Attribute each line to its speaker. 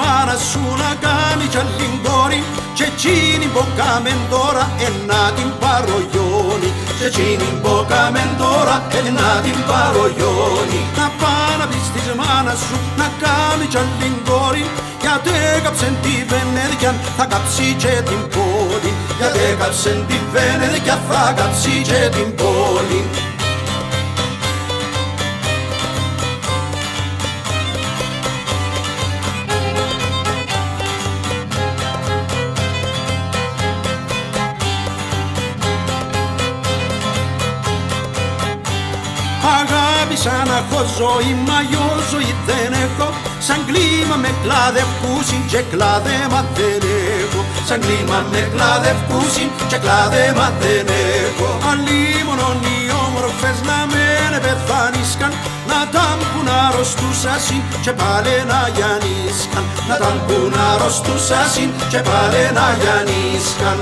Speaker 1: μάνας σου να κάνει κι άλλη κόρη και εκείνη που κάμεν τώρα να την παρογιώνει και εκείνη που κάμεν τώρα να την παρογιώνει να πάει να πεις της μάνας σου να κάνει κι άλλη κόρη γιατί έκαψεν τη Βενέδικια θα κάψει και την πόλη γιατί έκαψεν τη Βενέδικια θα κάψει και την πόλη Αγάπησα να έχω ζωή, μα ζωή δεν έχω. Σαν κλίμα με κλάδευκούσιν και κλάδεμα δεν έχω. Σαν κλίμα με κλάδευκούσιν και κλάδεμα δεν έχω. Αλλήμωνον οι όμορφες να μένε πεθάνισκαν Να τα που να αρρωστούσασιν και πάλι να γιανίσκαν. Να τα που να αρρωστούσασιν και πάλι να γιανίσκαν